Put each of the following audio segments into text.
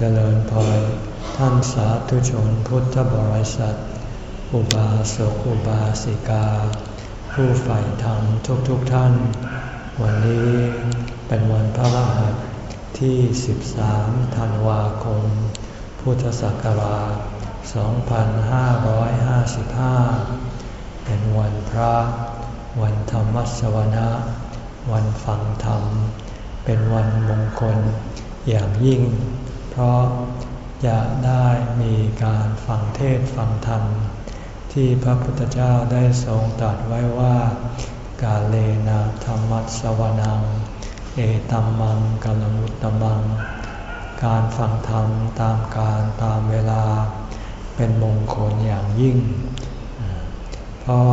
เจริญพรท่านสาธุชนพุทธบริษัท อุบาสกอุบาสิกา ผู้ใฝ่ธรรมทุกๆทท่าน วันนี้เป็นวันพระรหัสที่ 13 ธันวาคม พุทธศักราช 2555 เป็นวันพระ วันธรรมสวนะ วันฟังธรรม เป็นวันมงคลอย่างยิ่ง ราะจะได้มีการฟังเทศฟังธรรม ที่พระพุทธเจ้าได้ทรงตรัสไว้ว่า กาเลนะธรรมัสวนัง เอตัมมังกัลมุตตมัง การฟังธรรมตามการตามเวลา เป็นมงคลอย่างยิ่ง เพราะ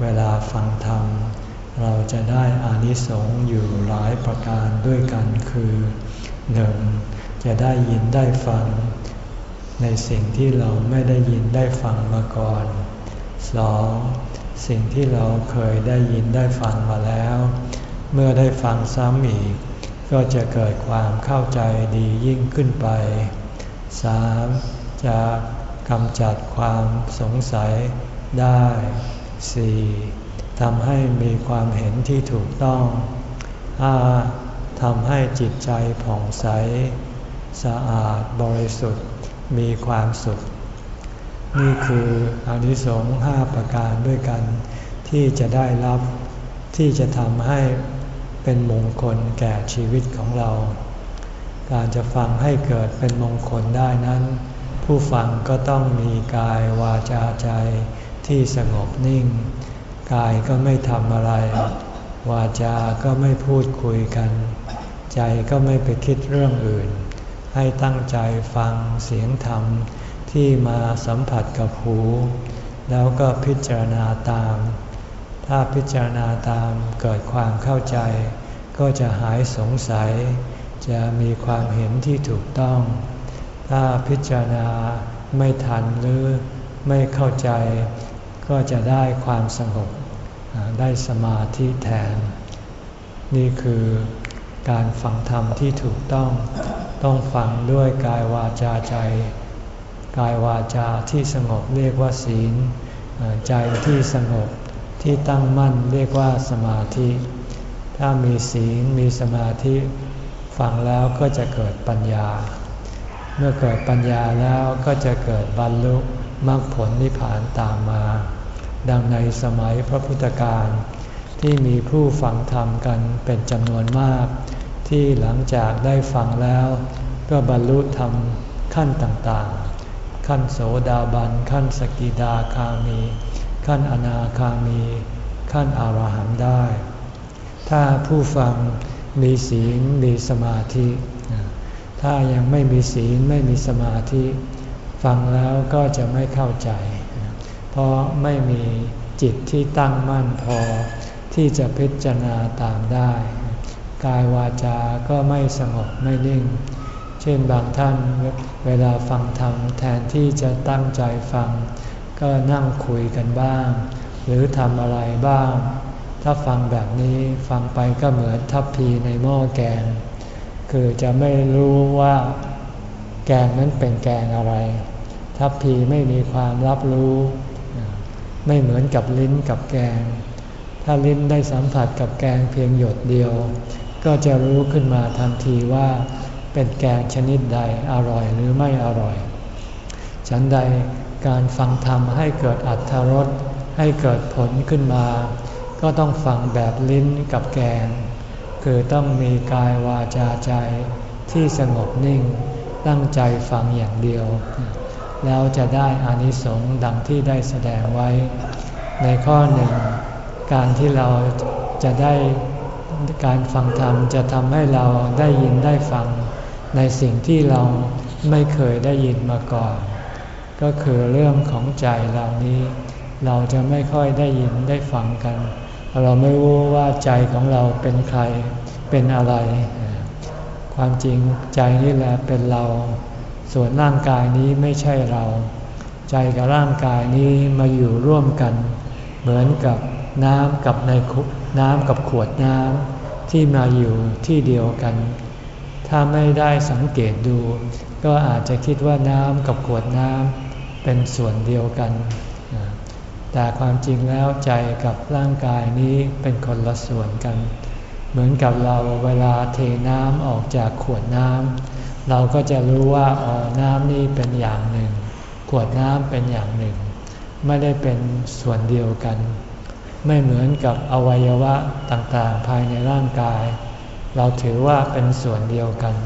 เวลาฟังธรรม เราจะได้อานิสงส์อยู่หลายประการด้วยกันคือหนึ่ง จะได้ยินได้ฟัง ในสิ่งที่เราไม่ได้ยินได้ฟังมาก่อน 2. สิ่งที่เราเคยได้ยินได้ฟังมาแล้ว เมื่อได้ฟังซ้ำอีก ก็จะเกิดความเข้าใจดียิ่งขึ้นไป 3. จะกำจัดความสงสัยได้ 4. ทำให้มีความเห็นที่ถูกต้อง 5. ทำให้จิตใจผ่องใส สะอาดบริสุทธิ์มีความสุข นี่คืออนิสงส์ห้าประการด้วยกัน ที่จะได้รับที่จะทำให้เป็นมงคลแก่ชีวิตของเรา การจะฟังให้เกิดเป็นมงคลได้นั้น ผู้ฟังก็ต้องมีกายวาจาใจที่สงบนิ่ง กายก็ไม่ทำอะไร วาจาก็ไม่พูดคุยกัน ใจก็ไม่ไปคิดเรื่องอื่น ให้ตั้งใจฟังเสียงธรรมที่มาสัมผัสกับหู แล้วก็พิจารณาตาม ถ้าพิจารณาตามเกิดความเข้าใจ ก็จะหายสงสัย จะมีความเห็นที่ถูกต้อง ถ้าพิจารณาไม่ทันหรือไม่เข้าใจ ก็จะได้ความสงบได้สมาธิแทน นี่คือ การฟังธรรมที่ถูกต้องต้องฟังด้วยกายวาจาใจ กายวาจาที่สงบเรียกว่าศีล ใจที่สงบที่ตั้งมั่นเรียกว่าสมาธิ ถ้ามีศีลมีสมาธิ ฟังแล้วก็จะเกิดปัญญา เมื่อเกิดปัญญาแล้วก็จะเกิดบรรลุมรรคผลนิพพานตามมา ดังในสมัยพระพุทธการที่มีผู้ฟังธรรมกันเป็นจำนวนมาก ที่หลังจากได้ฟังแล้ว ก็บรรลุธรรมขั้นต่างๆ ขั้นโสดาบัน ขั้นสกิดาคามี ขั้นอนาคามี ขั้นอรหันต์ได้ ถ้าผู้ฟังมีศีลมีสมาธิ ถ้ายังไม่มีศีลไม่มีสมาธิ ฟังแล้วก็จะไม่เข้าใจ เพราะไม่มีจิตที่ตั้งมั่นพอที่จะพิจารณาตามได้ กายวาจาก็ไม่สงบไม่นิ่ง เช่นบางท่านเวลาฟังธรรมแทนที่จะตั้งใจฟัง ก็นั่งคุยกันบ้าง หรือทำอะไรบ้าง ถ้าฟังแบบนี้ฟังไปก็เหมือนทัพพีในหม้อแกง คือจะไม่รู้ว่าแกงนั้นเป็นแกงอะไร ทัพพีไม่มีความรับรู้ ไม่เหมือนกับลิ้นกับแกง ถ้าลิ้นได้สัมผัสกับแกงเพียงหยดเดียว ก็จะรู้ขึ้นมาทันทีว่าเป็นแกงชนิดใดอร่อยหรือไม่อร่อย ฉันใดการฟังธรรมให้เกิดอัตรสให้เกิดผลขึ้นมา ก็ต้องฟังแบบลิ้นกับแกง คือต้องมีกายวาจาใจที่สงบนิ่ง ตั้งใจฟังอย่างเดียว แล้วจะได้อานิสงส์ดังที่ได้แสดงไว้ ในข้อหนึ่ง การที่เราจะได้ การฟังธรรมจะทำให้เราได้ยินได้ฟัง ในสิ่งที่เราไม่เคยได้ยินมาก่อน ก็คือเรื่องของใจเหล่านี้ เราจะไม่ค่อยได้ยินได้ฟังกัน เราไม่รู้ว่าใจของเราเป็นใครเป็นอะไร ความจริงใจนี่แหละเป็นเรา ส่วนร่างกายนี้ไม่ใช่เรา ใจกับร่างกายนี้มาอยู่ร่วมกัน เหมือนกับน้ำกับในน้ำกับขวดน้ำ ที่มาอยู่ที่เดียวกัน ถ้าไม่ได้สังเกตดู ก็อาจจะคิดว่าน้ำกับขวดน้ำเป็นส่วนเดียวกัน แต่ความจริงแล้วใจกับร่างกายนี้เป็นคนละส่วนกัน เหมือนกับเราเวลาเทน้ำออกจากขวดน้ำเราก็จะรู้ว่าอ๋อน้ำนี่เป็นอย่างหนึ่ง ขวดน้ำเป็นอย่างหนึ่ง ไม่ได้เป็นส่วนเดียวกัน ไม่เหมือนกับอวัยวะต่างๆ ภายในร่างกาย เราถือว่าเป็นส่วนเดียวกัน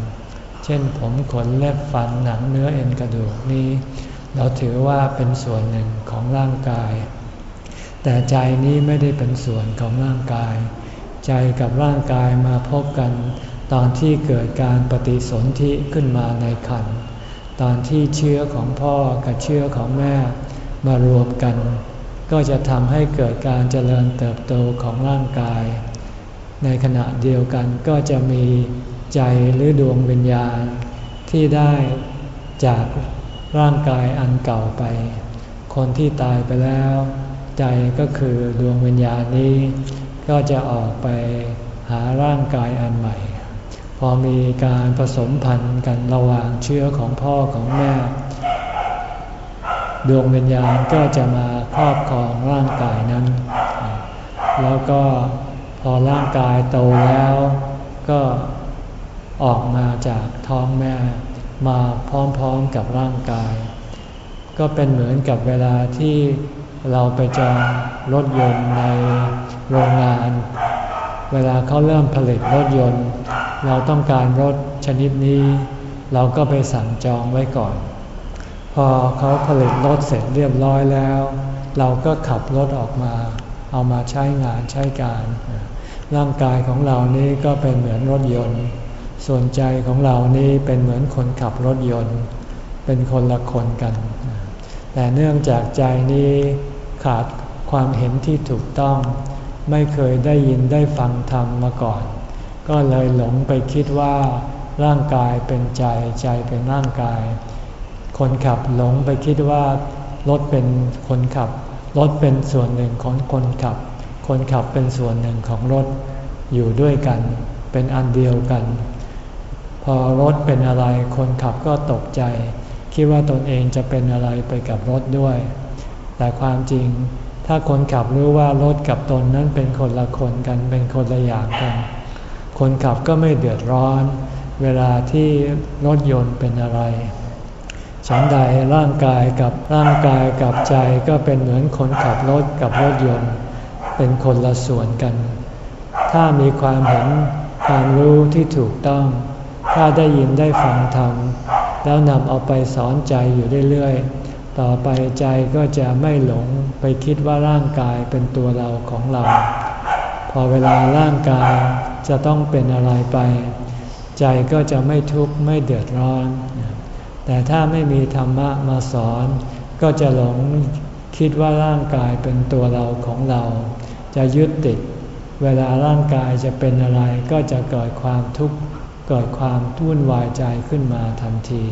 เช่นผมขนเล็บฟันหนังเนื้อเอ็นกระดูกนี้ เราถือว่าเป็นส่วนหนึ่งของร่างกาย แต่ใจนี้ไม่ได้เป็นส่วนของร่างกาย ใจกับร่างกายมาพบกัน ตอนที่เกิดการปฏิสนธิขึ้นมาในคันตอนที่เชื้อของพ่อกับเชื้อของแม่มารวมกัน ก็จะทำให้เกิดการเจริญเติบโตของร่างกาย ในขณะเดียวกันก็จะมีใจหรือดวงวิญญาณ ที่ได้จากร่างกายอันเก่าไป คนที่ตายไปแล้ว ใจก็คือดวงวิญญาณนี้ ก็จะออกไปหาร่างกายอันใหม่ พอมีการผสมพันธุ์กันระหว่างเชื้อของพ่อของแม่ ดวงวิญญาณก็จะมาครอบครองร่างกายนั้น แล้วก็พอร่างกายโตแล้ว ก็ออกมาจากท้องแม่ มาพร้อมๆกับร่างกาย ก็เป็นเหมือนกับเวลาที่เราไปจองรถยนต์ในโรงงาน เวลาเขาเริ่มผลิตรถยนต์ เราต้องการรถชนิดนี้ เราก็ไปสั่งจองไว้ก่อน อเขาผลิตรถเสร็จเรียบร้อยแล้ว เราก็ขับรถออกมา เอามาใช้งานใช้การ ร่างกายของเรานี้ก็เป็นเหมือนรถยนต์ ส่วนใจของเรานี้เป็นเหมือนคนขับรถยนต์ เป็นคนละคนกัน แต่เนื่องจากใจนี้ขาดความเห็นที่ถูกต้อง ไม่เคยได้ยินได้ฟังธรรมมาก่อน ก็เลยหลงไปคิดว่าร่างกายเป็นใจใจเป็นร่างกาย คนขับหลงไปคิดว่ารถเป็นคนขับ รถเป็นส่วนหนึ่งของคนขับ คนขับเป็นส่วนหนึ่งของรถอยู่ด้วยกัน เป็นอันเดียวกัน พอรถเป็นอะไรคนขับก็ตกใจ คิดว่าตนเองจะเป็นอะไรไปกับรถด้วย แต่ความจริง ถ้าคนขับรู้ว่ารถกับตนนั้นเป็นคนละคนกันเป็นคนละอย่างกัน คนขับก็ไม่เดือดร้อน เวลาที่รถยนต์เป็นอะไร ฉันใดร่างกายกับร่างกายกับใจก็เป็นเหมือนคนขับรถกับรถยนต์ เป็นคนละส่วนกัน ถ้ามีความเห็นความรู้ที่ถูกต้อง ถ้าได้ยินได้ฟังธรรมแล้วนำเอาไปสอนใจอยู่เรื่อยๆ ต่อไปใจก็จะไม่หลงไปคิดว่าร่างกายเป็นตัวเราของเรา พอเวลาร่างกายจะต้องเป็นอะไรไป ใจก็จะไม่ทุกข์ไม่เดือดร้อน แต่ถ้าไม่มีธรรมะมาสอน ก็จะหลงคิดว่าร่างกายเป็นตัวเราของเรา จะยึดติด เวลาร่างกายจะเป็นอะไรก็จะเกิดความทุกข์เกิดความทุ่นวายใจขึ้นมาทันที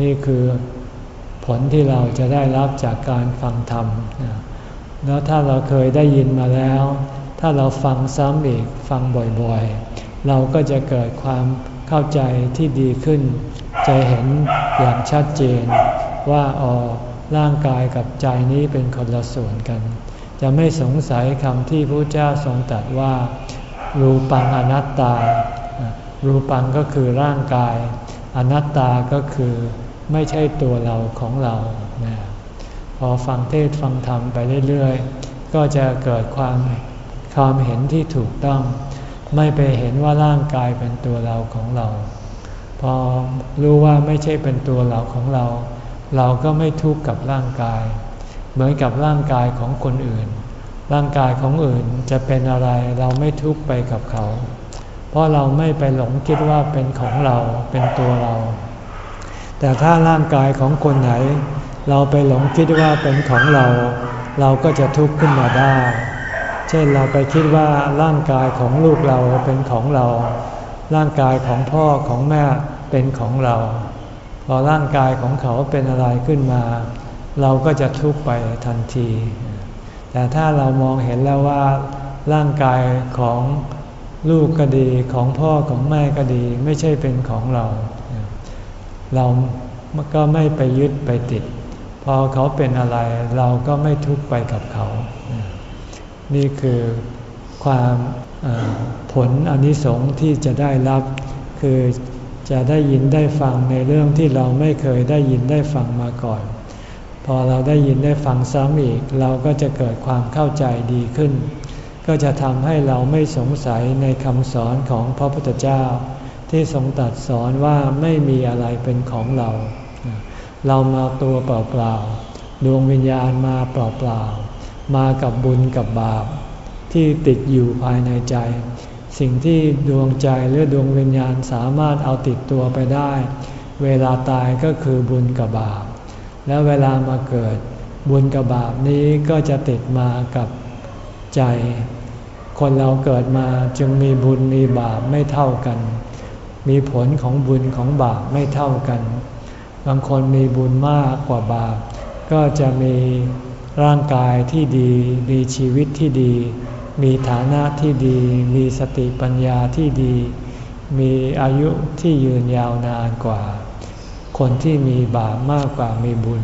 นี่คือผลที่เราจะได้รับจากการฟังธรรม แล้วถ้าเราเคยได้ยินมาแล้ว ถ้าเราฟังซ้ำอีกฟังบ่อยๆ เราก็จะเกิดความเข้าใจที่ดีขึ้น จะเห็นอย่างชัดเจนว่าอ๋อร่างกายกับใจนี้เป็นคนละส่วนกัน จะไม่สงสัยคำที่พระเจ้าทรงตรัสว่า รูปังอนัตตา รูปังก็คือร่างกาย อนัตตาก็คือไม่ใช่ตัวเราของเรานะพอฟังเทศฟังธรรมไปเรื่อยๆ ก็จะเกิดความความเห็นที่ถูกต้อง ไม่ไปเห็นว่าร่างกายเป็นตัวเราของเรา พอรู้ว่าไม่ใช่เป็นตัวเราของเรา เราก็ไม่ทุกข์กับร่างกาย เหมือนกับร่างกายของคนอื่น ร่างกายของอื่นจะเป็นอะไรเราไม่ทุกข์ไปกับเขา เพราะเราไม่ไปหลงคิดว่าเป็นของเราเป็นตัวเรา แต่ถ้าร่างกายของคนไหน เราไปหลงคิดว่าเป็นของเรา เราก็จะทุกข์ขึ้นมาได้ เช่นเราไปคิดว่าร่างกายของลูกเราเป็นของเรา ร่างกายของพ่อของแม่เป็นของเรา พอร่างกายของเขาเป็นอะไรขึ้นมา เราก็จะทุกข์ไปทันที แต่ถ้าเรามองเห็นแล้วว่า ร่างกายของลูกก็ดีของพ่อของแม่ก็ดีไม่ใช่เป็นของเรา เราก็ไม่ไปยึดไปติด พอเขาเป็นอะไรเราก็ไม่ทุกข์ไปกับเขา นี่คือความ ผลอนิสงส์ที่จะได้รับ คือจะได้ยินได้ฟังในเรื่องที่เราไม่เคยได้ยินได้ฟังมาก่อน พอเราได้ยินได้ฟังซ้ำอีก เราก็จะเกิดความเข้าใจดีขึ้น ก็จะทำให้เราไม่สงสัยในคำสอนของพระพุทธเจ้า ที่ทรงตรัสสอนว่าไม่มีอะไรเป็นของเรา เรามาตัวเปล่าๆดวงวิญญาณมาเปล่าๆมากับบุญกับบาป ที่ติดอยู่ภายในใจ สิ่งที่ดวงใจหรือดวงวิญญาณสามารถเอาติดตัวไปได้ เวลาตายก็คือบุญกับบาป แล้วเวลามาเกิด บุญกับบาปนี้ก็จะติดมากับใจ คนเราเกิดมาจึงมีบุญมีบาปไม่เท่ากัน มีผลของบุญของบาปไม่เท่ากัน บางคนมีบุญมากกว่าบาป ก็จะมีร่างกายที่ดี มีชีวิตที่ดี มีฐานะที่ดี มีสติปัญญาที่ดี มีอายุที่ยืนยาวนานกว่า คนที่มีบาปมากกว่ามีบุญ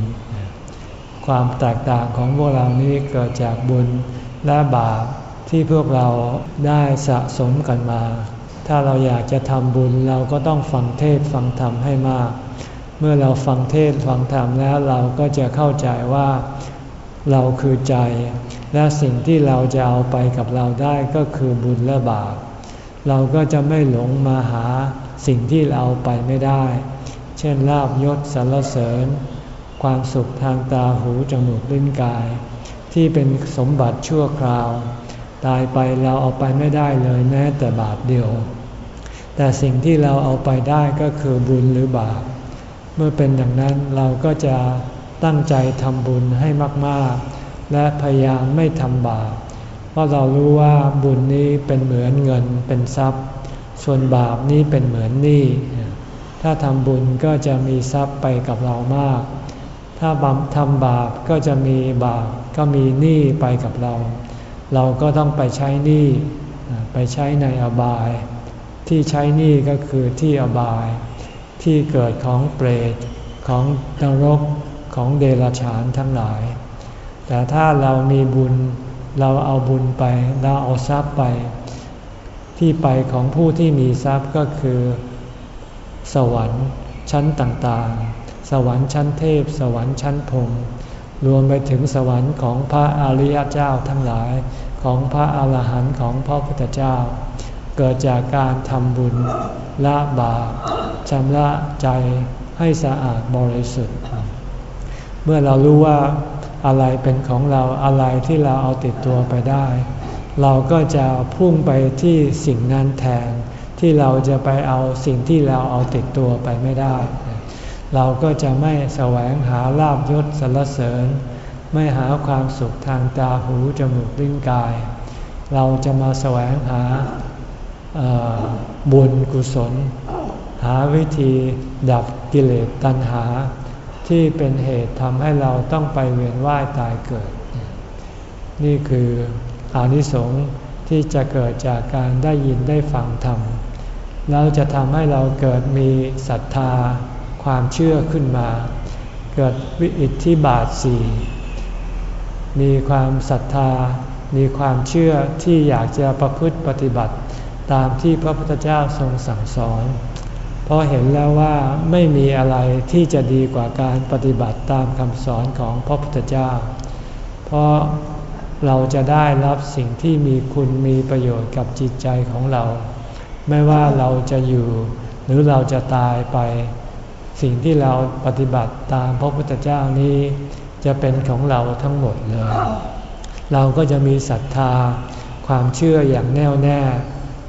ความแตกต่างของพวกเรานี้เกิดจากบุญและบาปที่พวกเราได้สะสมกันมา ถ้าเราอยากจะทำบุญเราก็ต้องฟังเทศฟังธรรมให้มาก เมื่อเราฟังเทศฟังธรรมแล้วเราก็จะเข้าใจว่า เราคือใจ และสิ่งที่เราจะเอาไปกับเราได้ก็คือบุญและบาป เราก็จะไม่หลงมาหาสิ่งที่เราเอาไปไม่ได้ เช่นลาบยศสรรเสริญ ความสุขทางตาหูจมูกลิ้นกาย ที่เป็นสมบัติชั่วคราว ตายไปเราเอาไปไม่ได้เลยแม้แต่บาทเดียว แต่สิ่งที่เราเอาไปได้ก็คือบุญหรือบาป เมื่อเป็นอย่างนั้นเราก็จะ ตั้งใจทำบุญให้มากๆ และพยายามไม่ทำบาปเพราะเรารู้ว่าบุญนี้เป็นเหมือนเงินเป็นทรัพย์ ส่วนบาปนี้เป็นเหมือนหนี้ถ้าทำบุญก็จะมีทรัพย์ไปกับเรามาก ถ้าทำบาปก็จะมีบาปก็มีหนี้ไปกับเรา เราก็ต้องไปใช้หนี้ไปใช้ในอบาย ที่ใช้หนี้ก็คือที่อบาย ที่เกิดของเปรตของนรก ของเดรัจฉานทั้งหลาย แต่ถ้าเรามีบุญเราเอาบุญไปเราเอาทรัพย์ไป ที่ไปของผู้ที่มีทรัพย์ก็คือ สวรรค์ชั้นต่างๆ สวรรค์ชั้นเทพ สวรรค์ชั้นพรมรวมไปถึงสวรรค์ของพระอริยเจ้าทั้งหลายของพระอาหารหันต์ของพระพุทธเจ้า เกิดจากการทำบุญละบาปชำระใจให้สะอาดบริสุทธิ์ เมื่อเรารู้ว่าอะไรเป็นของเราอะไรที่เราเอาติดตัวไปได้ เราก็จะพุ่งไปที่สิ่งนั้นแทน ที่เราจะไปเอาสิ่งที่เราเอาติดตัวไปไม่ได้ เราก็จะไม่แสวงหาลาบยศสรรเสริญ ไม่หาความสุขทางตาหูจมูกลิ้นกาย เราจะมาแสวงหาบุญกุศล หาวิธีดับกิเลสตัณหา ที่เป็นเหตุทำให้เราต้องไปเวียนว่ายตายเกิด นี่คืออานิสงส์ที่จะเกิดจากการได้ยินได้ฟังธรรมเราจะทำให้เราเกิดมีศรัทธา ความเชื่อขึ้นมา เกิดวิอิทธิบาทสี่มีความศรัทธา มีความเชื่อที่อยากจะประพฤติปฏิบัติ ตามที่พระพุทธเจ้าทรงสั่งสอน เพราะเห็นแล้วว่าไม่มีอะไรที่จะดีกว่าการปฏิบัติตามคำสอนของพระพุทธเจ้า เพราะเราจะได้รับสิ่งที่มีคุณมีประโยชน์กับจิตใจของเรา ไม่ว่าเราจะอยู่ หรือเราจะตายไป สิ่งที่เราปฏิบัติตามพระพุทธเจ้านี้ จะเป็นของเราทั้งหมดเลย เราก็จะมีศรัทธา ความเชื่ออย่างแน่วแน่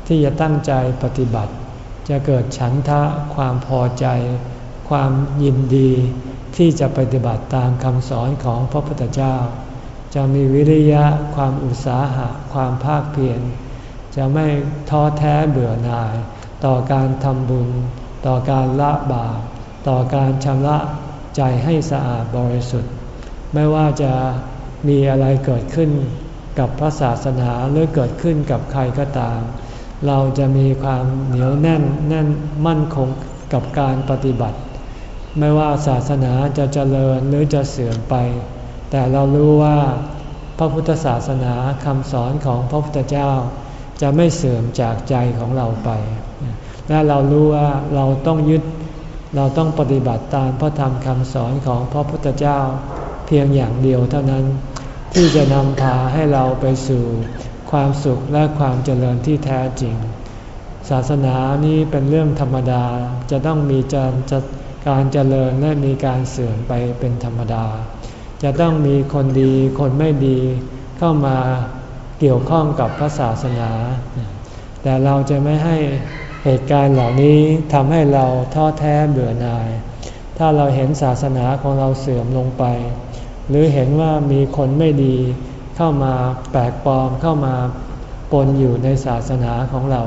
ที่จะตั้งใจปฏิบัติ จะเกิดฉันทะความพอใจ ความยินดีที่จะปฏิบัติตามคำสอนของพระพุทธเจ้า จะมีวิริยะความอุตสาหะความภาคเพียรจะไม่ท้อแท้เบื่อหน่าย ต่อการทำบุญ ต่อการละบาปต่อการชำระใจให้สะอาดบริสุทธิ์ ไม่ว่าจะมีอะไรเกิดขึ้นกับพระศาสนาหรือเกิดขึ้นกับใครก็ตาม เราจะมีความเหนียวแน่นแน่นมั่นคงกับการปฏิบัติ ไม่ว่าศาสนาจะเจริญหรือจะเสื่อมไป แต่เรารู้ว่าพระพุทธศาสนาคำสอนของพระพุทธเจ้า จะไม่เสื่อมจากใจของเราไป และเรารู้ว่าเราต้องยึดเราต้องปฏิบัติตามพระธรรมคำสอนของพระพุทธเจ้าเพียงอย่างเดียวเท่านั้น ที่จะนำพาให้เราไปสู่ ความสุขและความเจริญที่แท้จริง ศาสนานี้เป็นเรื่องธรรมดาจะต้องมีจะการเจริญและมีการเสื่อมไปเป็นธรรมดา จะต้องมีคนดีคนไม่ดีเข้ามาเกี่ยวข้องกับพระศาสนา แต่เราจะไม่ให้เหตุการณ์เหล่านี้ทำให้เราท้อแท้เบื่อหน่าย ถ้าเราเห็นศาสนาของเราเสื่อมลงไป หรือเห็นว่ามีคนไม่ดี เข้ามาแปลกปลอมเข้ามาปนอยู่ในศาสนาของเรา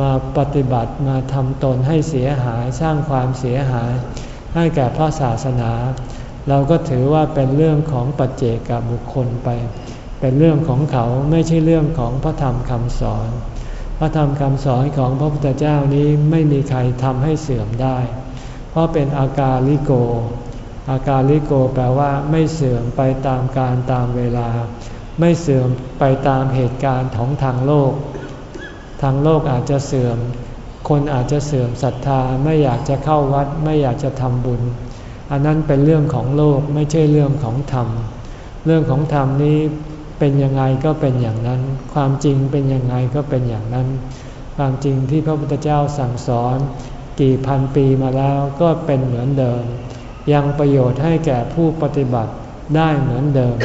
มาปฏิบัติมาทำตนให้เสียหายสร้างความเสียหาย ให้แก่พระศาสนา เราก็ถือว่าเป็นเรื่องของปัจเจกบุคคลไป เป็นเรื่องของเขาไม่ใช่เรื่องของพระธรรมคำสอน พระธรรมคำสอนของพระพุทธเจ้านี้ไม่มีใครทำให้เสื่อมได้ เพราะเป็นอาการลิโก อาการลิโกแปลว่าไม่เสื่อมไปตามการตามเวลา ไม่เสื่อมไปตามเหตุการณ์ของทางโลก ทางโลกอาจจะเสื่อม คนอาจจะเสื่อมศรัทธาไม่อยากจะเข้าวัด ไม่อยากจะทำบุญ อันนั้นเป็นเรื่องของโลกไม่ใช่เรื่องของธรรม เรื่องของธรรมนี้เป็นยังไงก็เป็นอย่างนั้น ความจริงเป็นยังไงก็เป็นอย่างนั้น ความจริงที่พระพุทธเจ้าสั่งสอน กี่พันปีมาแล้วก็เป็นเหมือนเดิม ยังประโยชน์ให้แก่ผู้ปฏิบัติได้เหมือนเดิม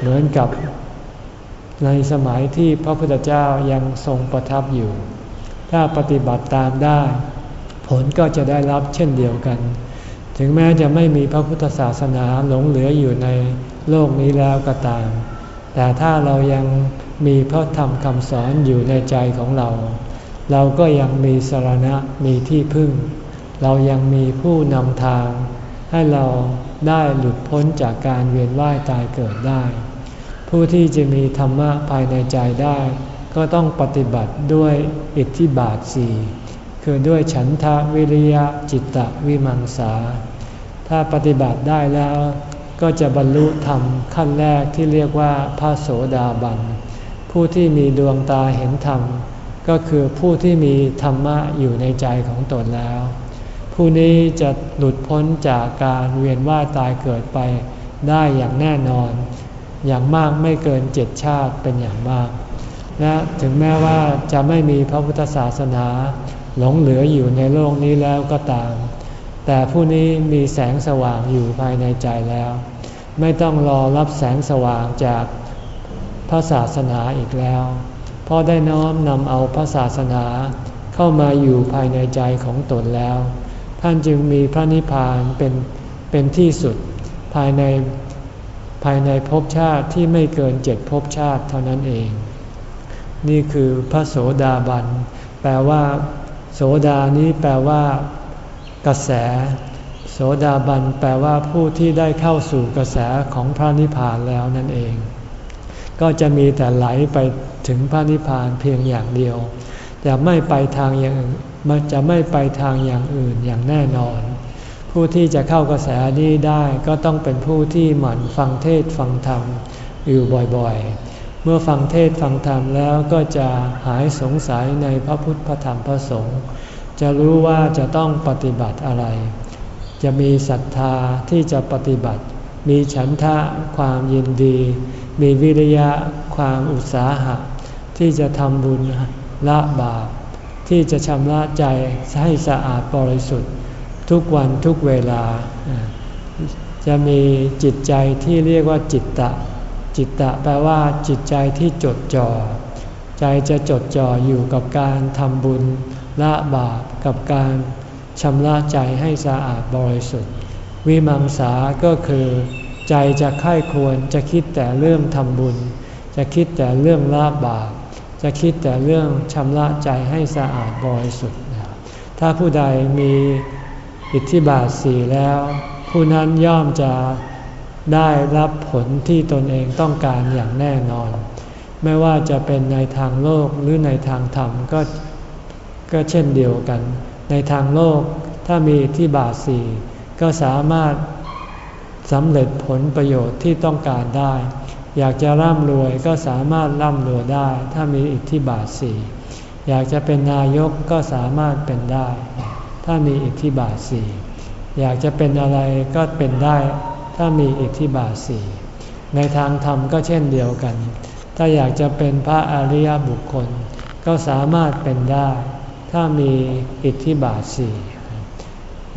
เหมือนกับในสมัยที่พระพุทธเจ้ายังทรงประทับอยู่ ถ้าปฏิบัติตามได้ ผลก็จะได้รับเช่นเดียวกัน ถึงแม้จะไม่มีพระพุทธศาสนาหลงเหลืออยู่ในโลกนี้แล้วก็ตาม แต่ถ้าเรายังมีพระธรรมคำสอนอยู่ในใจของเรา เราก็ยังมีสารณะมีที่พึ่ง เรายังมีผู้นำทาง ให้เราได้หลุดพ้นจากการเวียนว่ายตายเกิดได้ ผู้ที่จะมีธรรมะภายในใจได้ ก็ต้องปฏิบัติด้วยอิทธิบาทสี่คือด้วยฉันทะวิริยะจิตตะวิมังสา ถ้าปฏิบัติได้แล้ว ก็จะบรรลุธรรมขั้นแรกที่เรียกว่าพระโสดาบัน ผู้ที่มีดวงตาเห็นธรรม ก็คือผู้ที่มีธรรมะอยู่ในใจของตนแล้ว ผู้นี้จะหลุดพ้นจากการเวียนว่ายตายเกิดไปได้อย่างแน่นอน อย่างมากไม่เกินเจ็ดชาติเป็นอย่างมาก และถึงแม้ว่าจะไม่มีพระพุทธศาสนา หลงเหลืออยู่ในโลกนี้แล้วก็ตาม แต่ผู้นี้มีแสงสว่างอยู่ภายในใจแล้ว ไม่ต้องรอรับแสงสว่างจากพระศาสนาอีกแล้ว เพราะได้น้อมนำเอาพระศาสนาเข้ามาอยู่ภายในใจของตนแล้ว ท่านจึงมีพระนิพพานเป็นเป็นที่สุดภายในภายในภพชาติที่ไม่เกินเจ็ดภพชาติเท่านั้นเอง นี่คือพระโสดาบัน แปลว่า โสดานี้แปลว่า กระแส โสดาบันแปลว่าผู้ที่ได้เข้าสู่กระแสของพระนิพพานแล้วนั่นเอง ก็จะมีแต่ไหลไปถึงพระนิพพานเพียงอย่างเดียวจะไม่ไปทางอย่าง มันจะไม่ไปทางอย่างอื่นอย่างแน่นอน ผู้ที่จะเข้ากระแสนี้ได้ก็ต้องเป็นผู้ที่หมั่นฟังเทศฟังธรรมอยู่บ่อยๆ เมื่อฟังเทศฟังธรรมแล้วก็จะหายสงสัยในพระพุทธพระธรรมพระสงฆ์จะรู้ว่าจะต้องปฏิบัติอะไร จะมีศรัทธาที่จะปฏิบัติ มีฉันทะความยินดี มีวิริยะความอุตสาหะ ที่จะทำบุญละบาป ที่จะชำระใจให้สะอาดบริสุทธิ์ ทุกวันทุกเวลา จะมีจิตใจที่เรียกว่าจิตตะ จิตตะแปลว่าจิตใจที่จดจ่อ ใจจะจดจ่ออยู่กับการทำบุญละบาปกับการชำระใจให้สะอาดบริสุทธิ์ วิมังสาก็คือ ใจจะค่ายควรจะคิดแต่เรื่องทำบุญ จะคิดแต่เรื่องละบาป จะคิดแต่เรื่องชำระใจให้สะอาดบริสุทธิ์ถ้าผู้ใดมีอิทธิบาทสี่แล้ว ผู้นั้นย่อมจะได้รับผลที่ตนเองต้องการอย่างแน่นอน ไม่ว่าจะเป็นในทางโลกหรือในทางธรรมก็ก็เช่นเดียวกัน ในทางโลกถ้ามีที่บาทสี่ก็สามารถสำเร็จผลประโยชน์ที่ต้องการได้ อยากจะร่ำรวยก็สามารถร่ำรวยได้ ถ้ามีอิทธิบาทสี่อยากจะเป็นนายกก็สามารถเป็นได้ ถ้ามีอิทธิบาทสี่อยากจะเป็นอะไรก็เป็นได้ ถ้ามีอิทธิบาทสี่ในทางธรรมก็เช่นเดียวกัน ถ้าอยากจะเป็นพระอริยบุคคล ก็สามารถเป็นได้ ถ้ามีอิทธิบาทสี่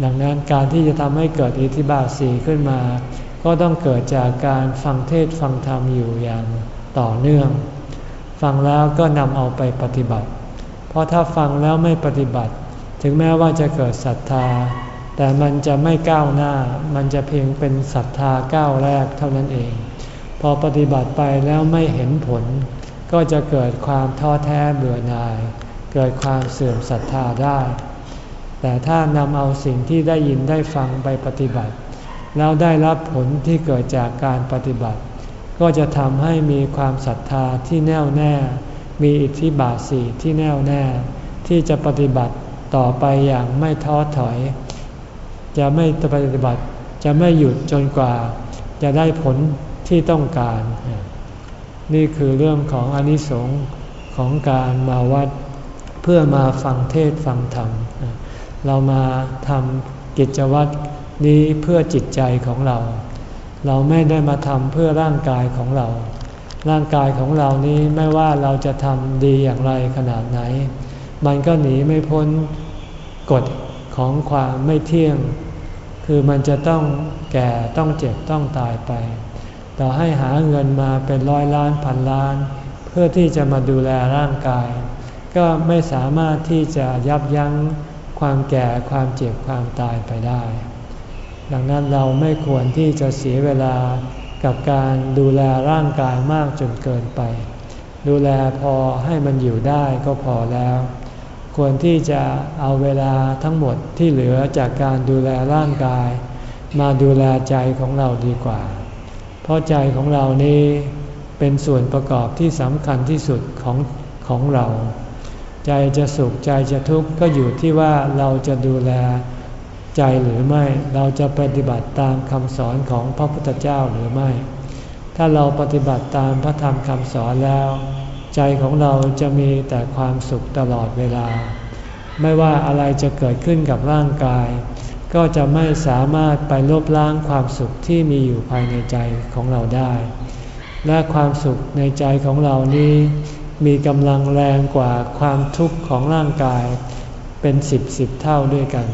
ดังนั้นการที่จะทำให้เกิดอิทธิบาทสี่ขึ้นมา ก็ต้องเกิดจากการฟังเทศฟังธรรมอยู่อย่างต่อเนื่อง ฟังแล้วก็นำเอาไปปฏิบัติ เพราะถ้าฟังแล้วไม่ปฏิบัติ ถึงแม้ว่าจะเกิดศรัทธา แต่มันจะไม่ก้าวหน้า มันจะเพียงเป็นศรัทธาก้าวแรกเท่านั้นเอง พอปฏิบัติไปแล้วไม่เห็นผล ก็จะเกิดความท้อแท้เบื่อหน่าย เกิดความเสื่อมศรัทธาได้ แต่ถ้านำเอาสิ่งที่ได้ยินได้ฟังไปปฏิบัติ แล้วได้รับผลที่เกิดจากการปฏิบัติ ก็จะทำให้มีความศรัทธาที่แน่วแน่ มีอิทธิบาทสีที่แน่วแน่ ที่จะปฏิบัติต่อไปอย่างไม่ท้อถอย จะไม่ปฏิบัติจะไม่หยุดจนกว่า จะได้ผลที่ต้องการ นี่คือเรื่องของอนิสงค์ของการมาวัดเพื่อมาฟังเทศฟังธรรม เรามาทำกิจวัตร นี้เพื่อจิตใจของเรา เราไม่ได้มาทำเพื่อร่างกายของเรา ร่างกายของเรานี้ไม่ว่าเราจะทำดีอย่างไรขนาดไหน มันก็หนีไม่พ้นกฎของความไม่เที่ยง คือมันจะต้องแก่ต้องเจ็บต้องตายไป ต่อให้หาเงินมาเป็นร้อยล้านพันล้าน เพื่อที่จะมาดูแลร่างกาย ก็ไม่สามารถที่จะยับยั้งความแก่ความเจ็บความตายไปได้ ดังนั้นเราไม่ควรที่จะเสียเวลากับการดูแลร่างกายมากจนเกินไป ดูแลพอให้มันอยู่ได้ก็พอแล้ว ควรที่จะเอาเวลาทั้งหมดที่เหลือจากการดูแลร่างกาย มาดูแลใจของเราดีกว่า เพราะใจของเรานี้เป็นส่วนประกอบที่สำคัญที่สุดของของเรา ใจจะสุขใจจะทุกข์ก็อยู่ที่ว่าเราจะดูแล ใจหรือไม่ เราจะปฏิบัติตามคำสอนของพระพุทธเจ้าหรือไม่ ถ้าเราปฏิบัติตามพระธรรมคำสอนแล้ว ใจของเราจะมีแต่ความสุขตลอดเวลา ไม่ว่าอะไรจะเกิดขึ้นกับร่างกาย ก็จะไม่สามารถไปลบล้างความสุขที่มีอยู่ภายในใจของเราได้ และความสุขในใจของเรานี้มีกำลังแรงกว่าความทุกข์ของร่างกายเป็นสิบสิบเท่าด้วยกัน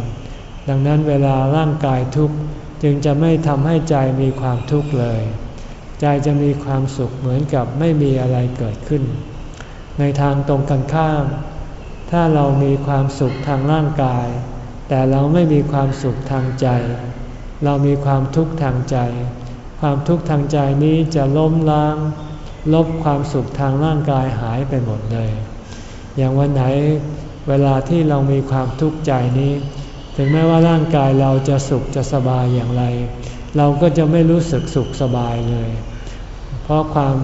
ดังนั้นเวลาร่างกายทุกข์จึงจะไม่ทำให้ใจมีความทุกข์เลย ใจจะมีความสุขเหมือนกับไม่มีอะไรเกิดขึ้น ในทางตรงกันข้าม ถ้าเรามีความสุขทางร่างกาย แต่เราไม่มีความสุขทางใจ เรามีความทุกข์ทางใจ ความทุกข์ทางใจนี้จะล้มล้าง ลบความสุขทางร่างกายหายไปหมดเลย อย่างวันไหนเวลาที่เรามีความทุกข์ใจนี้ ถึงแม้ว่าร่างกายเราจะสุขจะสบายอย่างไร เราก็จะไม่รู้สึกสุขสบายเลย เพราะความ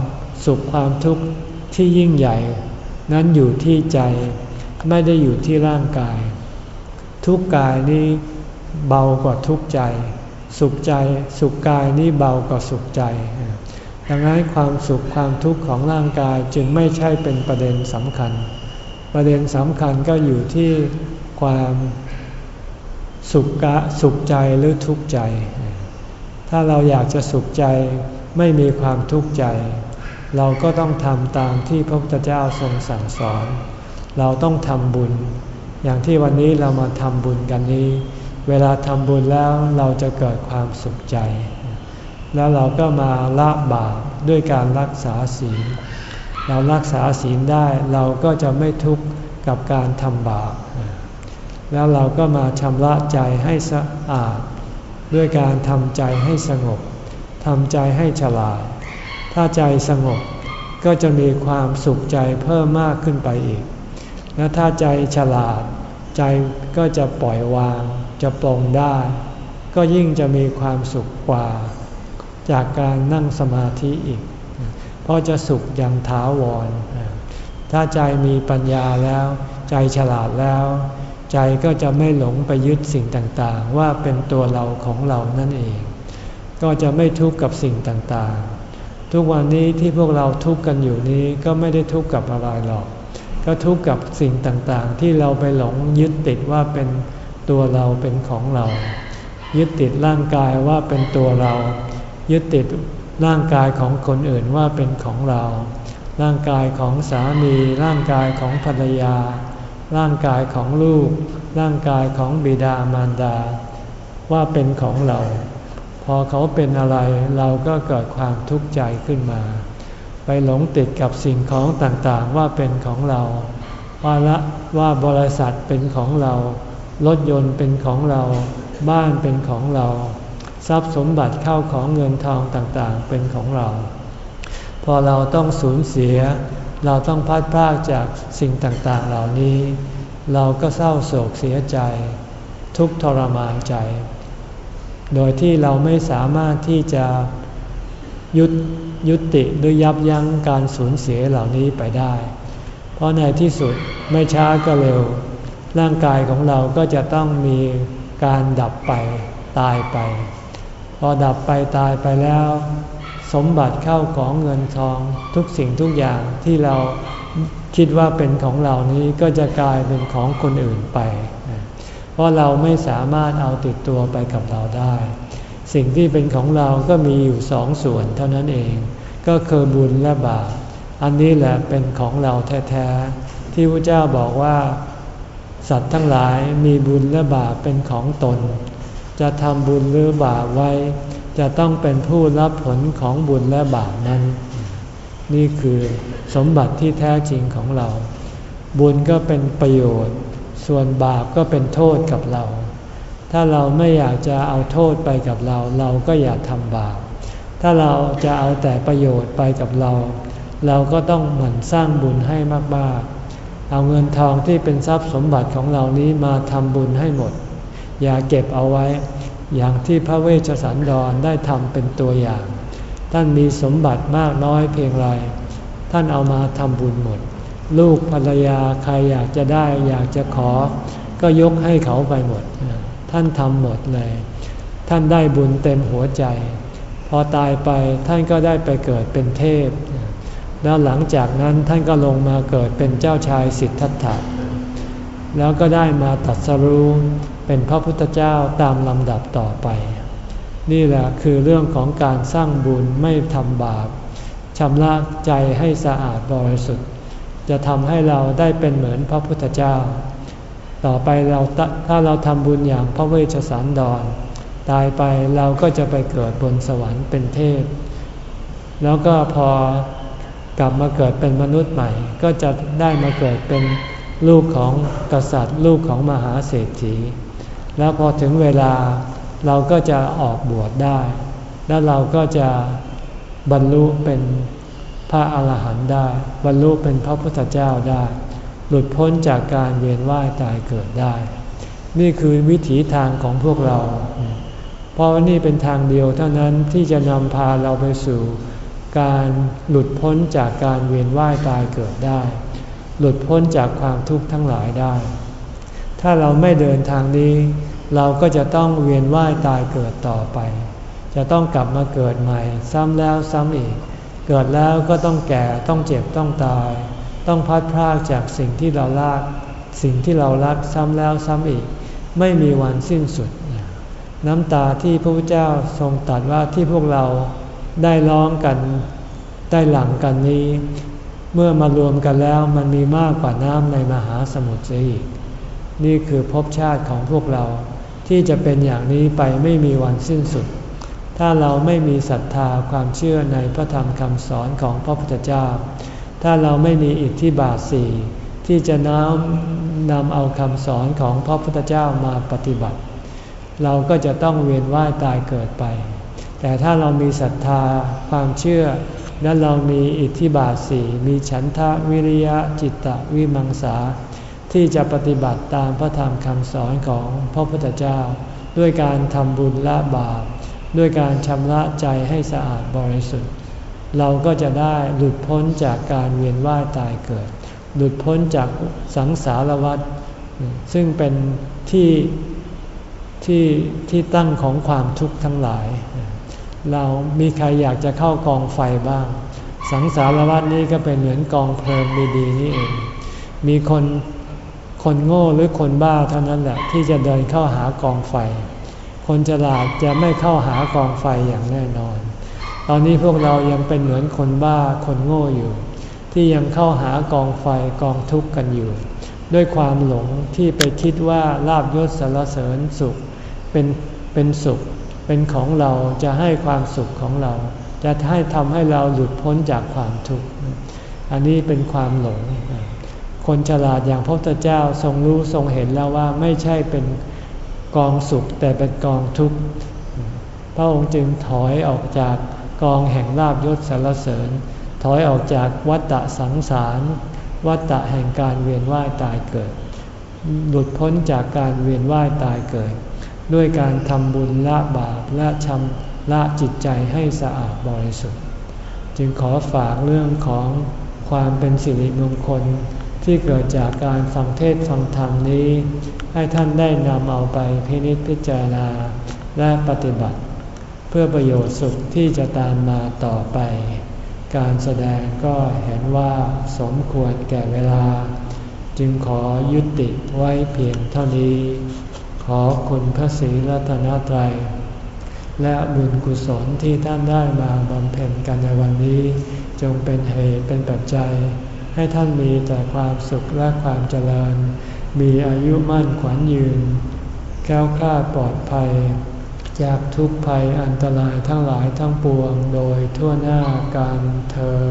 สุขความทุกข์ที่ยิ่งใหญ่ นั้นอยู่ที่ใจไม่ได้อยู่ที่ร่างกาย ทุกกายนี้เบากว่าทุกใจ สุขใจสุขกายนี้เบากว่าสุขใจ ดังนั้นความสุขความทุกข์ของร่างกายจึงไม่ใช่เป็นประเด็นสำคัญ ประเด็นสำคัญก็อยู่ที่ความ สุขกะสุขใจหรือทุกข์ใจ ถ้าเราอยากจะสุขใจไม่มีความทุกข์ใจ เราก็ต้องทำตามที่พระพุทธเจ้าทรงสั่งสอน เราต้องทำบุญ อย่างที่วันนี้เรามาทำบุญกันนี้ เวลาทำบุญแล้วเราจะเกิดความสุขใจ แล้วเราก็มาละบาปด้วยการรักษาศีล เรารักษาศีลได้เราก็จะไม่ทุกข์กับการทำบาป แล้วเราก็มาชำระใจให้สะอาด ด้วยการทำใจให้สงบทำใจให้ฉลาด ถ้าใจสงบก็จะมีความสุขใจเพิ่มมากขึ้นไปอีก และถ้าใจฉลาด ใจก็จะปล่อยวาง จะปลงได้ ก็ยิ่งจะมีความสุขกว่า จากการนั่งสมาธิอีก เพราะจะสุขอย่างถาวร ถ้าใจมีปัญญาแล้ว ใจฉลาดแล้ว ใจก็จะไม่หลงไปยึดสิ่งต่างๆ ว่าเป็นตัวเราของเรานั่นเอง ก็จะไม่ทุกข์กับสิ่งต่างๆ ทุกวันนี้ที่พวกเราทุกข์กันอยู่นี้ก็ไม่ได้ทุกข์กับอะไรหรอก ก็ทุกข์กับสิ่งต่างๆ ที่เราไปหลงยึดติดว่าเป็นตัวเราเป็นของเรา ยึดติดร่างกายว่าเป็นตัวเรา ยึดติดร่างกายของคนอื่นว่าเป็นของเรา ร่างกายของสามี ร่างกายของภรรยา ร่างกายของลูก ร่างกายของบิดามารดา ว่าเป็นของเรา พอเขาเป็นอะไรเราก็เกิดความทุกข์ใจขึ้นมา ไปหลงติดกับสิ่งของต่างๆว่าเป็นของเรา ว่าละว่าบริษัทเป็นของเรา รถยนต์เป็นของเรา บ้านเป็นของเรา ทรัพย์สมบัติเข้าของเงินทองต่างๆเป็นของเรา พอเราต้องสูญเสีย เราต้องพัดพากจากสิ่งต่างๆเหล่านี้ เราก็เศร้าโศกเสียใจ ทุกทรมานใจ โดยที่เราไม่สามารถที่จะยุดยุติหรือยับยั้งการสูญเสียเหล่านี้ไปได้ เพราะในที่สุดไม่ช้าก็เร็ว ร่างกายของเราก็จะต้องมีการดับไปตายไป พอดับไปตายไปแล้ว สมบัติเข้าของเงินทองทุกสิ่งทุกอย่างที่เราคิดว่าเป็นของเรานี้ก็จะกลายเป็นของคนอื่นไป เพราะเราไม่สามารถเอาติดตัวไปกับเราได้ สิ่งที่เป็นของเราก็มีอยู่สองส่วนเท่านั้นเอง ก็คือบุญและบาปอันนี้แหละเป็นของเราแท้ๆ ที่พระเจ้าบอกว่า สัตว์ทั้งหลายมีบุญและบาปเป็นของตน จะทำบุญหรือบาปไว้ จะต้องเป็นผู้รับผลของบุญและบาปนั้น นี่คือสมบัติที่แท้จริงของเรา บุญก็เป็นประโยชน์ ส่วนบาปก็เป็นโทษกับเรา ถ้าเราไม่อยากจะเอาโทษไปกับเรา เราก็อย่าทำบาป ถ้าเราจะเอาแต่ประโยชน์ไปกับเรา เราก็ต้องหมั่นสร้างบุญให้มากๆเอาเงินทองที่เป็นทรัพย์สมบัติของเรานี้มาทำบุญให้หมด อย่าเก็บเอาไว้ อย่างที่พระเวชสันดรได้ทำเป็นตัวอย่าง ท่านมีสมบัติมากน้อยเพียงไร ท่านเอามาทำบุญหมด ลูกภรรยาใครอยากจะได้อยากจะขอ ก็ยกให้เขาไปหมด ท่านทำหมดเลย ท่านได้บุญเต็มหัวใจ พอตายไปท่านก็ได้ไปเกิดเป็นเทพ แล้วหลังจากนั้นท่านก็ลงมาเกิดเป็นเจ้าชายสิทธัตถะแล้วก็ได้มาตัดสรู้ เป็นพระพุทธเจ้าตามลำดับต่อไป นี่แหละคือเรื่องของการสร้างบุญไม่ทำบาปชำระใจให้สะอาดบริสุทธิ์ จะทำให้เราได้เป็นเหมือนพระพุทธเจ้า ต่อไปเราถ้าเราทำบุญอย่างพระเวชสันดร ตายไปเราก็จะไปเกิดบนสวรรค์เป็นเทพ แล้วก็พอกลับมาเกิดเป็นมนุษย์ใหม่ ก็จะได้มาเกิดเป็นลูกของกษัตริย์ ลูกของมหาเศรษฐี แล้วพอถึงเวลาเราก็จะออกบวชได้ แล้วเราก็จะบรรลุเป็นพระอาหารหันต์ได้ บรรลุเป็นพระพุทธเจ้าได้ หลุดพ้นจากการเวียนว่ายตายเกิดได้ นี่คือวิถีทางของพวกเรา เพราะนี่เป็นทางเดียวเท่านั้นที่จะนำพาเราไปสู่ การหลุดพ้นจากการเวียนว่ายตายเกิดได้ หลุดพ้นจากความทุกข์ทั้งหลายได้ ถ้าเราไม่เดินทางนี้ เราก็จะต้องเวียนว่ายตายเกิดต่อไป จะต้องกลับมาเกิดใหม่ ซ้ำแล้วซ้ำอีก เกิดแล้วก็ต้องแก่ต้องเจ็บต้องตาย ต้องพัดพรากจากสิ่งที่เราลักสิ่งที่เรารักซ้ำแล้วซ้ำอีก ไม่มีวันสิ้นสุด น้ำตาที่พระพุทธเจ้าทรงตรัสว่าที่พวกเราได้ร้องกันได้หลังกันนี้ เมื่อมารวมกันแล้วมันมีมากกว่าน้ำในมหาสมุทรเสียอีก นี่คือภพชาติของพวกเรา ที่จะเป็นอย่างนี้ไปไม่มีวันสิ้นสุด ถ้าเราไม่มีศรัทธาความเชื่อในพระธรรมคำสอนของพระพุทธเจ้า ถ้าเราไม่มีอิทธิบาทสี่ที่จะน้อมนำเอาคำสอนของพระพุทธเจ้ามาปฏิบัติ เราก็จะต้องเวียนว่ายตายเกิดไป แต่ถ้าเรามีศรัทธาความเชื่อ และเรามีอิทธิบาทสี่มีฉันทะวิริยะจิตตะวิมังสา ที่จะปฏิบัติตามพระธรรมคำสอนของพระพุทธเจ้า ด้วยการทำบุญละบาปด้วยการชำระใจให้สะอาดบริสุทธิ์ เราก็จะได้หลุดพ้นจากการเวียนว่ายตายเกิด หลุดพ้นจากสังสารวัฏซึ่งเป็นที่ที่ที่ตั้งของความทุกข์ทั้งหลาย เรามีใครอยากจะเข้ากองไฟบ้าง สังสารวัฏนี้ก็เป็นเหมือนกองเพลิงดีๆนี่เอง มีคน คนโง่หรือคนบ้าเท่านั้นแหละที่จะเดินเข้าหากองไฟ คนฉลาดจะไม่เข้าหากองไฟอย่างแน่นอน ตอนนี้พวกเรายังเป็นเหมือนคนบ้าคนโง่อยู่ ที่ยังเข้าหากองไฟกองทุกข์กันอยู่ ด้วยความหลงที่ไปคิดว่าลาบยศสารเสริญสุขเป็นเป็นสุข เป็นของเราจะให้ความสุขของเรา จะให้ทำให้เราหลุดพ้นจากความทุกข์อันนี้เป็นความหลง คนฉลาดอย่างพระพุทธเจ้าทรงรู้ทรงเห็นแล้วว่าไม่ใช่เป็นกองสุขแต่เป็นกองทุกข์ พระองค์จึงถอยออกจากกองแห่งลาบยศสารเสริญ ถอยออกจากวัฏฏะสังสาร วัฏฏะแห่งการเวียนว่ายตายเกิด หลุดพ้นจากการเวียนว่ายตายเกิด ด้วยการทำบุญละบาปละชำละจิตใจให้สะอาดบริสุทธิ์ จึงขอฝากเรื่องของความเป็นสิริมงคล ที่เกิดจากการฟังเทศฟังธรรมนี้ ให้ท่านได้นำเอาไปพินิจพิจารณาและปฏิบัติ เพื่อประโยชน์สุขที่จะตามมาต่อไป การแสดงก็เห็นว่าสมควรแก่เวลา จึงขอยุติไว้เพียงเท่านี้ ขอคุณพระศรีรัตนตรัยและบุญกุศลที่ท่านได้มาบำเพ็ญกันในวันนี้ จงเป็นเหตุเป็นปัจจัย ให้ท่านมีแต่ความสุขและความเจริญ มีอายุมั่นขวัญยืน แก้วกล้าปลอดภัย จากทุกภัยอันตรายทั้งหลายทั้งปวงโดยทั่วหน้าการเธอ